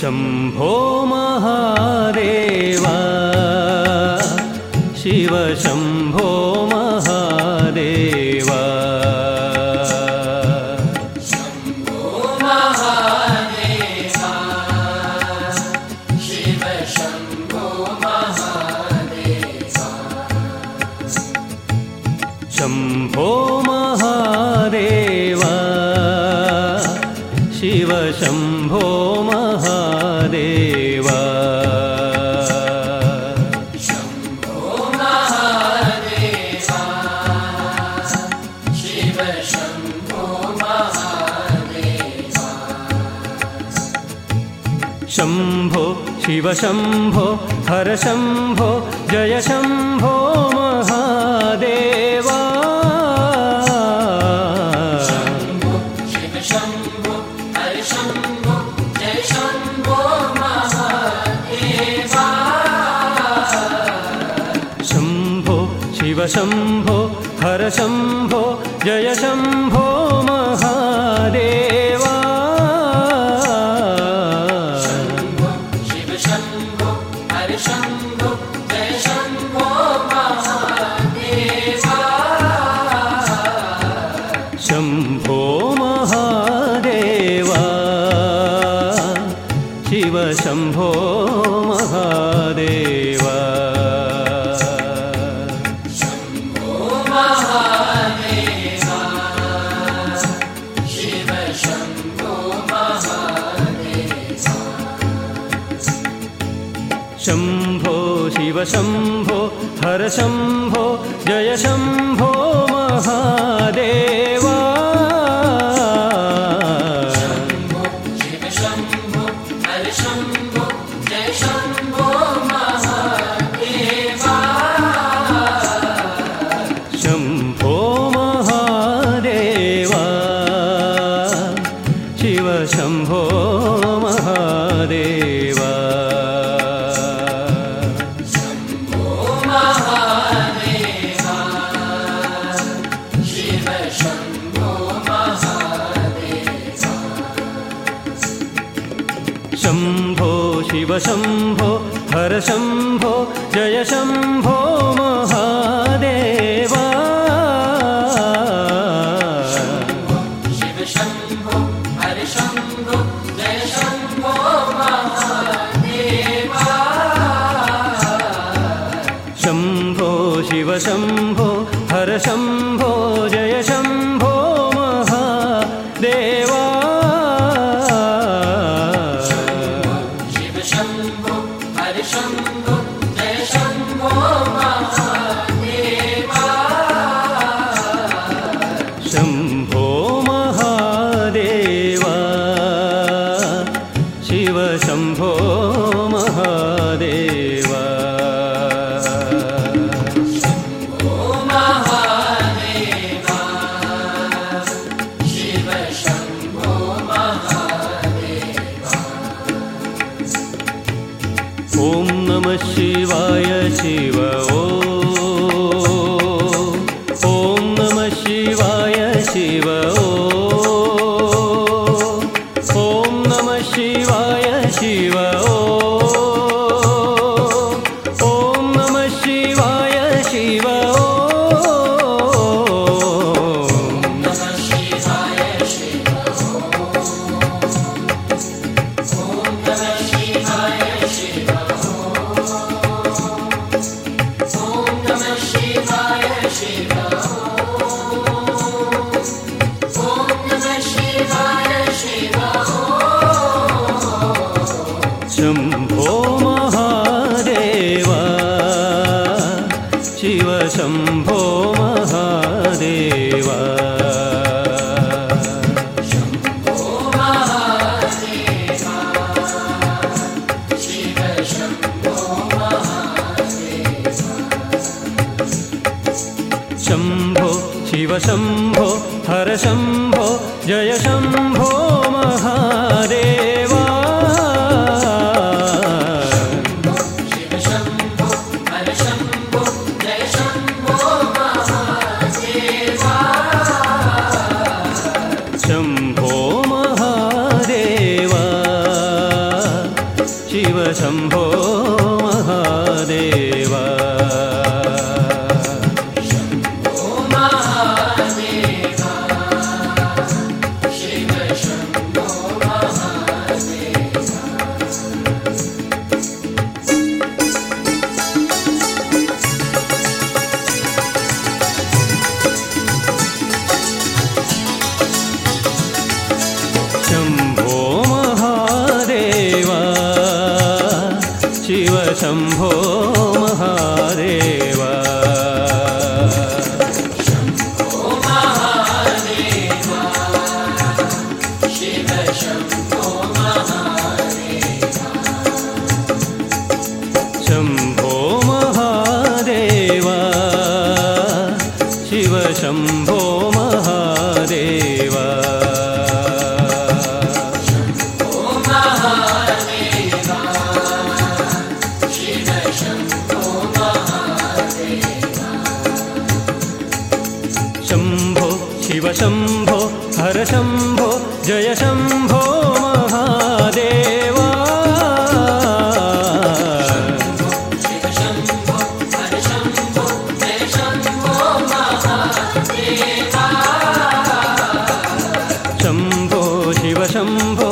शम्भो महादेवा। शिव शम्भो महादेवा। शम्भो शम्भो शिव शम्भो हर शम्भो जय शम्भो महादेवा। शम्भो शिव शम्भो हर शम्भो जय शम्भो महादेवा शम्भो हर शम्भो जय शम्भो महादेवा। शम्भो महादेवा शिव शम्भो हर शम्भो जय शम्भो महादेवा। शम्भो शिव शम्भो हर शम्भो जय शम्भो ॐ नमः शिवाय शिव ॐ शम्भो हर शम्भो जय शम्भो शम्भो शिवशम्भो हरशम्भो जय शम्भो महादेवा। शम्भो शिव शम्भो।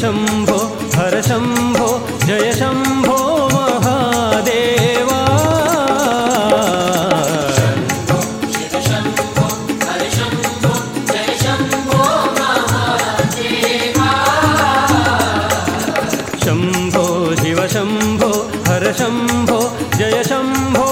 शम्भो हर शम्भो जय शम्भो महादेवा। शम्भो शिवशम्भो हर्षम्भो जय शम्भो।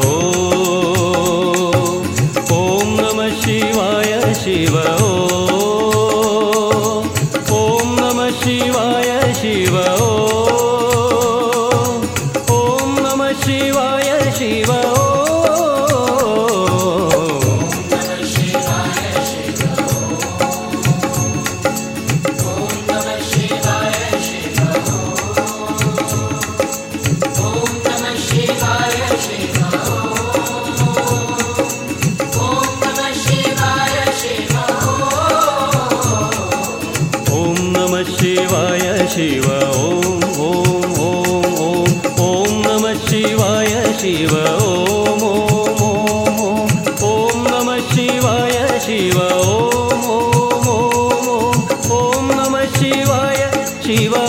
ಶಿವ Shiva